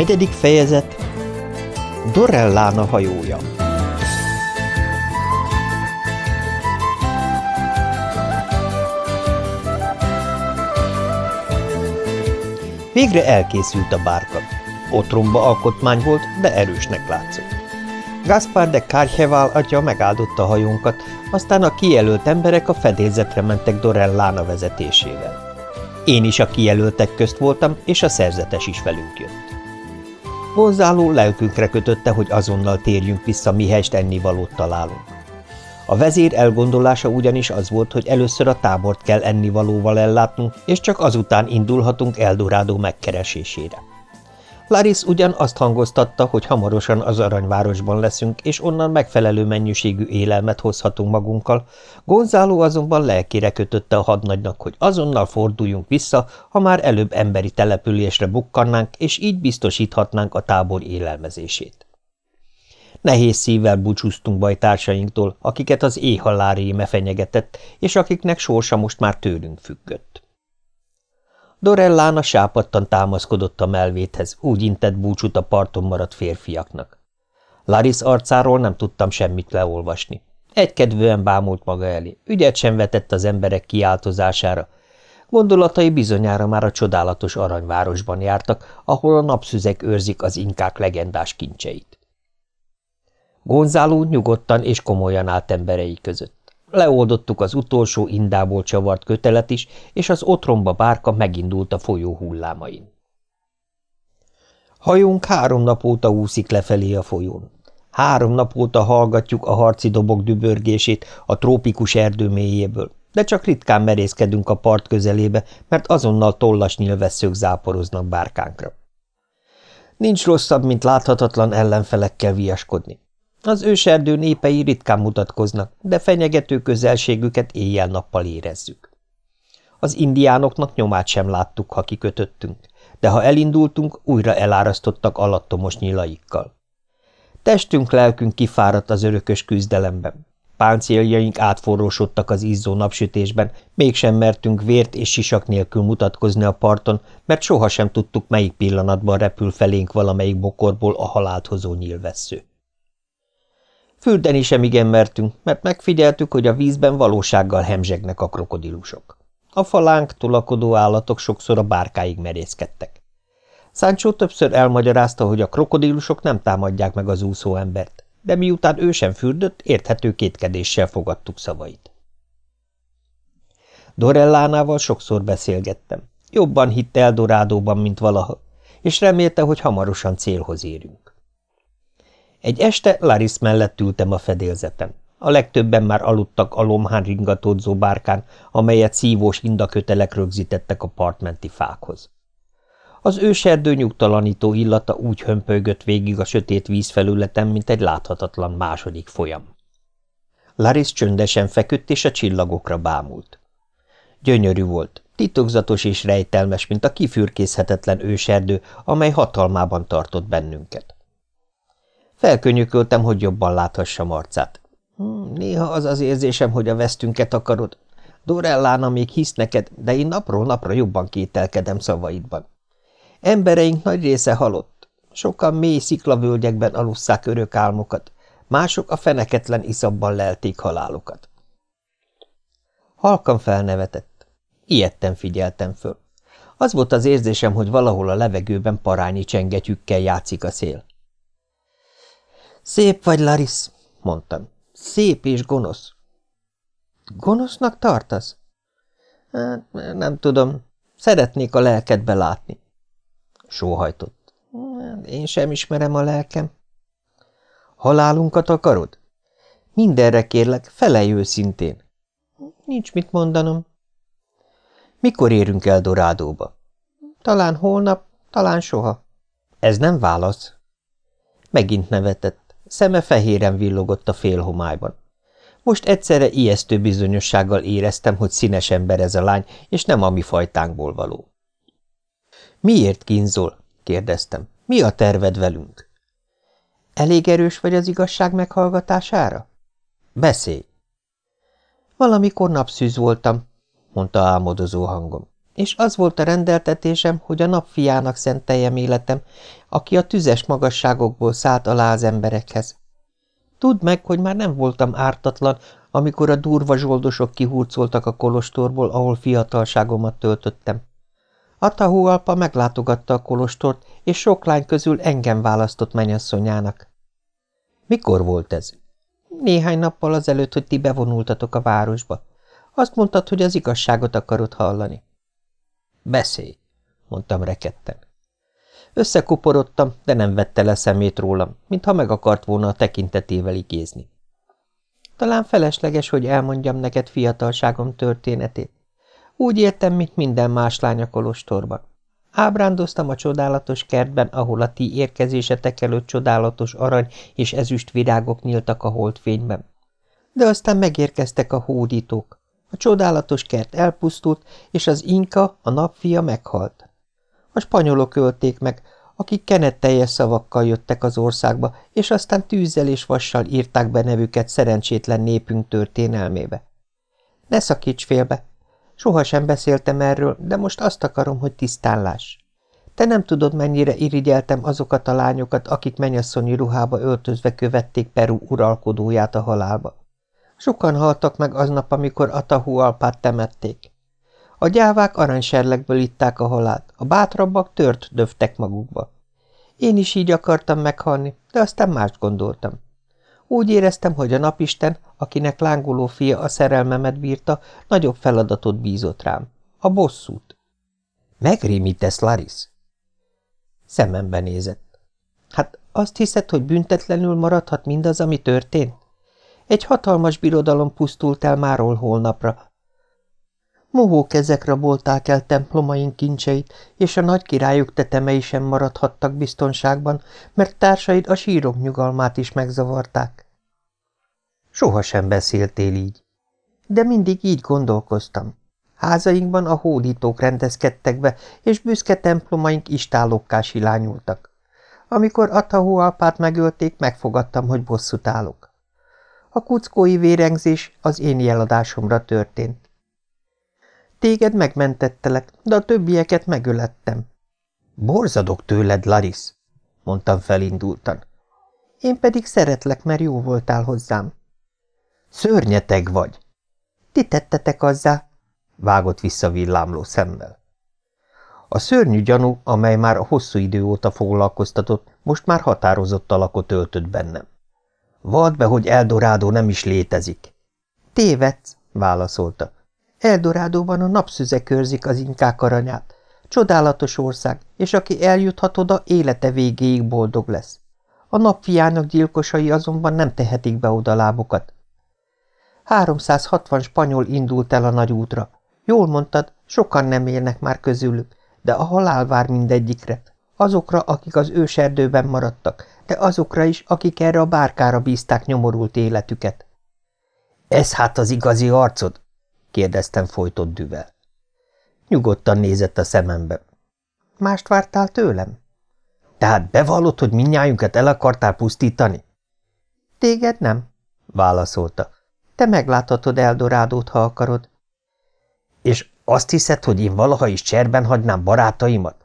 Negyedik fejezet Dorellána hajója Végre elkészült a bárka. Otromba alkotmány volt, de erősnek látszott. Gaspar de Kárheval atya megáldotta a hajónkat, aztán a kijelölt emberek a fedélzetre mentek Dorellána vezetésével. Én is a kijelöltek közt voltam, és a szerzetes is velünk jött. Gonzáló lelkünkre kötötte, hogy azonnal térjünk vissza, mihelyst ennivalót találunk. A vezér elgondolása ugyanis az volt, hogy először a tábort kell ennivalóval ellátnunk, és csak azután indulhatunk Eldorádó megkeresésére. Laris ugyan azt hangoztatta, hogy hamarosan az aranyvárosban leszünk, és onnan megfelelő mennyiségű élelmet hozhatunk magunkkal, Gonzáló azonban lelkére kötötte a hadnagynak, hogy azonnal forduljunk vissza, ha már előbb emberi településre bukkannánk, és így biztosíthatnánk a tábor élelmezését. Nehéz szívvel búcsúztunk bajtársainktól, akiket az éhhalál réme fenyegetett, és akiknek sorsa most már tőlünk függött. Dorellána sápadtan támaszkodott a melvéthez, úgy intett búcsút a parton maradt férfiaknak. Laris arcáról nem tudtam semmit leolvasni. Egykedvűen bámult maga elé, ügyet sem vetett az emberek kiáltozására. Gondolatai bizonyára már a csodálatos aranyvárosban jártak, ahol a napszüzek őrzik az inkák legendás kincseit. Gonzáló nyugodtan és komolyan állt emberei között. Leoldottuk az utolsó indából csavart kötelet is, és az otromba bárka megindult a folyó hullámain. Hajónk három nap óta úszik lefelé a folyón. Három nap óta hallgatjuk a harci dobok dübörgését a trópikus erdő mélyéből, de csak ritkán merészkedünk a part közelébe, mert azonnal tollas nyilvesszők záporoznak bárkánkra. Nincs rosszabb, mint láthatatlan ellenfelekkel viaskodni. Az őserdő népei ritkán mutatkoznak, de fenyegető közelségüket éjjel-nappal érezzük. Az indiánoknak nyomát sem láttuk, ha kikötöttünk, de ha elindultunk, újra elárasztottak alattomos nyilaikkal. Testünk, lelkünk kifáradt az örökös küzdelemben. Páncéljaink átforrósodtak az izzó napsütésben, mégsem mertünk vért és sisak nélkül mutatkozni a parton, mert sohasem tudtuk, melyik pillanatban repül felénk valamelyik bokorból a halált hozó nyilvessző. Fürdeni sem igen mertünk, mert megfigyeltük, hogy a vízben valósággal hemzsegnek a krokodilusok. A falánk tulakodó állatok sokszor a bárkáig merészkedtek. Sancho többször elmagyarázta, hogy a krokodilusok nem támadják meg az úszó embert, de miután ő sem fürdött, érthető kétkedéssel fogadtuk szavait. Dorellánával sokszor beszélgettem. Jobban hitt Eldorádóban, mint valaha, és remélte, hogy hamarosan célhoz érünk. Egy este Laris mellett ültem a fedélzeten. A legtöbben már aludtak a lomhán ringatódzó bárkán, amelyet szívós indakötelek rögzítettek a partmenti fákhoz. Az őserdő nyugtalanító illata úgy hömpölygött végig a sötét vízfelületen, mint egy láthatatlan második folyam. Laris csöndesen feküdt, és a csillagokra bámult. Gyönyörű volt, titokzatos és rejtelmes, mint a kifürkészhetetlen őserdő, amely hatalmában tartott bennünket. Felkönyököltem, hogy jobban láthassam arcát. Hmm, néha az az érzésem, hogy a vesztünket akarod. Dorellána még hisz neked, de én napról napra jobban kételkedem szavaidban. Embereink nagy része halott. Sokan mély sziklavölgyekben alusszák örök álmokat, mások a feneketlen iszabban lelték halálukat. Halkan felnevetett. Ilyetten figyeltem föl. Az volt az érzésem, hogy valahol a levegőben parányi csengetyükkel játszik a szél. Szép vagy, Laris, mondtam. Szép és gonosz. Gonosznak tartasz? Hát, nem tudom. Szeretnék a lelkedbe látni. Sóhajtott. Hát, én sem ismerem a lelkem. Halálunkat akarod? Mindenre kérlek, felelj őszintén. Nincs mit mondanom. Mikor érünk el Dorádóba? Talán holnap, talán soha. Ez nem válasz. Megint nevetett. Szeme fehéren villogott a félhomályban. Most egyszerre ijesztő bizonyossággal éreztem, hogy színes ember ez a lány, és nem a mi fajtánkból való. – Miért kínzol? – kérdeztem. – Mi a terved velünk? – Elég erős vagy az igazság meghallgatására? – Beszélj! – Valamikor napszűz voltam – mondta álmodozó hangom. – és az volt a rendeltetésem, hogy a napfiának szenteljem életem, aki a tüzes magasságokból szállt alá az emberekhez. Tudd meg, hogy már nem voltam ártatlan, amikor a durva zsoldosok kihurcoltak a kolostorból, ahol fiatalságomat töltöttem. Atahualpa meglátogatta a kolostort, és sok lány közül engem választott mennyasszonyának. Mikor volt ez? Néhány nappal azelőtt, hogy ti bevonultatok a városba. Azt mondtad, hogy az igazságot akarod hallani. Beszélj, mondtam rekedten. Összekuporodtam, de nem vette le szemét rólam, mintha meg akart volna a tekintetével igézni. Talán felesleges, hogy elmondjam neked fiatalságom történetét. Úgy értem, mint minden más lány a kolostorban. Ábrándoztam a csodálatos kertben, ahol a ti érkezésetek előtt csodálatos arany és ezüst virágok nyíltak a holdfényben. De aztán megérkeztek a hódítók. A csodálatos kert elpusztult, és az inka, a napfia meghalt. A spanyolok ölték meg, akik kenetteljes szavakkal jöttek az országba, és aztán tűzzel és vassal írták be nevüket szerencsétlen népünk történelmébe. Ne szakíts félbe, Sohasem beszéltem erről, de most azt akarom, hogy tisztán láss. Te nem tudod, mennyire irigyeltem azokat a lányokat, akik mennyasszonyi ruhába öltözve követték Peru uralkodóját a halálba. Sokan haltak meg aznap, amikor Atahualpát temették. A gyávák aranyserlegből itták a halált, a bátrabbak tört döftek magukba. Én is így akartam meghalni, de aztán mást gondoltam. Úgy éreztem, hogy a napisten, akinek lángoló fia a szerelmemet bírta, nagyobb feladatot bízott rám. A bosszút. Megrémítesz, Laris? Szemembe nézett. Hát azt hiszed, hogy büntetlenül maradhat mindaz, ami történt? Egy hatalmas birodalom pusztult el máról holnapra. Mohó kezek rabolták el templomaink kincseit, és a nagy királyok tetemei sem maradhattak biztonságban, mert társaid a sírok nyugalmát is megzavarták. Sohasem beszéltél így. De mindig így gondolkoztam. Házainkban a hódítók rendezkedtek be, és büszke templomaink istálokká silányultak. Amikor Atahualpát megölték, megfogadtam, hogy bosszút állok. A kuckói vérengzés az én jeladásomra történt. Téged megmentettelek, de a többieket megölettem. Borzadok tőled, Laris, mondtam felindultan. Én pedig szeretlek, mert jó voltál hozzám. Szörnyeteg vagy! Ti tettetek azzá, vágott vissza villámló szemmel. A szörnyű gyanú, amely már a hosszú idő óta foglalkoztatott, most már határozott alakot öltött bennem. Vadd be, hogy Eldorádó nem is létezik. Tévedsz, válaszolta. Eldorádóban a napszüze körzik az inkák aranyát. Csodálatos ország, és aki eljuthat oda, élete végéig boldog lesz. A napfiának gyilkosai azonban nem tehetik be oda lábukat, 360 spanyol indult el a nagy útra. Jól mondtad, sokan nem élnek már közülük, de a halál vár mindegyikre. Azokra, akik az őserdőben maradtak, de azokra is, akik erre a bárkára bízták nyomorult életüket. – Ez hát az igazi arcod? – kérdeztem folytott düvel. Nyugodtan nézett a szemembe. – Mást vártál tőlem? – Tehát bevallott, hogy minnyájunkat el akartál pusztítani? – Téged nem – válaszolta. Te megláthatod Eldorádót, ha akarod. És azt hiszed, hogy én valaha is cserben hagynám barátaimat?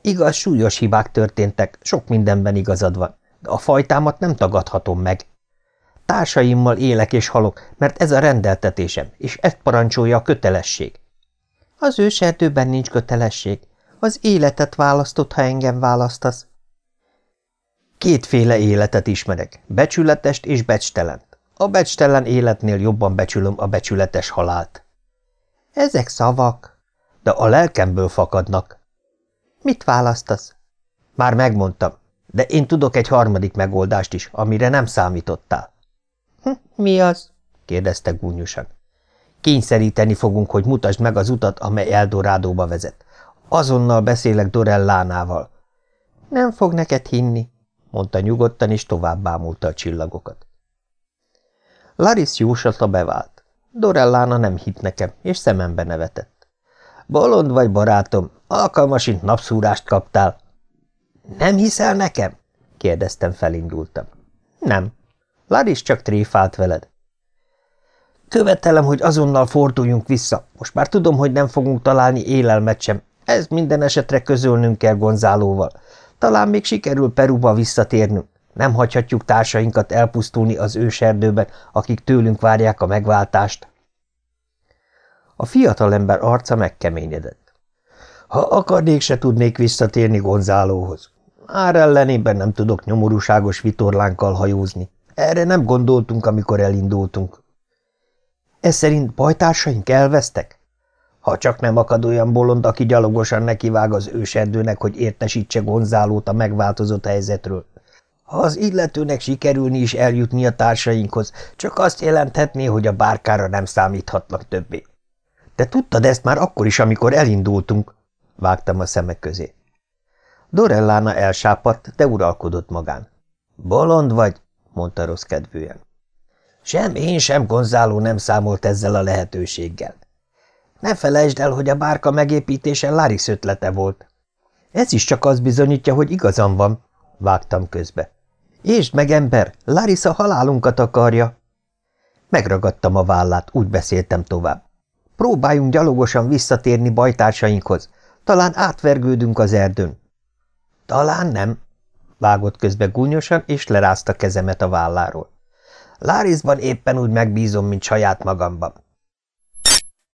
Igaz, súlyos hibák történtek, sok mindenben igazad van, de a fajtámat nem tagadhatom meg. Társaimmal élek és halok, mert ez a rendeltetésem, és ezt parancsolja a kötelesség. Az őserdőben nincs kötelesség. Az életet választott, ha engem választasz. Kétféle életet ismerek, becsületest és becstelen. A becstelen életnél jobban becsülöm a becsületes halált. Ezek szavak, de a lelkemből fakadnak. Mit választasz? Már megmondtam, de én tudok egy harmadik megoldást is, amire nem számítottál. Hm, mi az? kérdezte gúnyosan. Kényszeríteni fogunk, hogy mutasd meg az utat, amely Eldorádóba vezet. Azonnal beszélek Dorellánával. Nem fog neked hinni, mondta nyugodtan, és tovább bámulta a csillagokat. Laris jóslata bevált. Dorellána nem hitt nekem, és szemembe nevetett. Bolond vagy, barátom, alkalmasint napszúrást kaptál. Nem hiszel nekem? kérdeztem, felindultam. Nem. Laris csak tréfált veled. Követelem, hogy azonnal forduljunk vissza. Most már tudom, hogy nem fogunk találni élelmet sem. Ez minden esetre közölnünk kell Gonzálóval. Talán még sikerül Peruba visszatérnünk. Nem hagyhatjuk társainkat elpusztulni az őserdőben, akik tőlünk várják a megváltást. A fiatalember arca megkeményedett. Ha akarnék, se tudnék visszatérni Gonzálóhoz. Már ellenében nem tudok nyomorúságos vitorlánkkal hajózni. Erre nem gondoltunk, amikor elindultunk. Ez szerint bajtársaink elvesztek? Ha csak nem akad olyan bolond, aki gyalogosan nekivág az őserdőnek, hogy értesítse Gonzálót a megváltozott helyzetről. Ha az illetőnek sikerülni is eljutni a társainkhoz, csak azt jelenthetné, hogy a bárkára nem számíthatnak többé. De tudtad ezt már akkor is, amikor elindultunk? Vágtam a szemek közé. Dorellána elsápadt, de uralkodott magán. Bolond vagy? mondta rossz kedvűen. Sem én, sem Gonzáló nem számolt ezzel a lehetőséggel. Ne felejtsd el, hogy a bárka megépítése Laris ötlete volt. Ez is csak az bizonyítja, hogy igazam van, vágtam közbe. És meg, ember, Laris a halálunkat akarja. Megragadtam a vállát, úgy beszéltem tovább. Próbáljunk gyalogosan visszatérni bajtársainkhoz. Talán átvergődünk az erdőn. Talán nem, vágott közbe gúnyosan, és lerázta kezemet a válláról. Lárizban éppen úgy megbízom, mint saját magamban.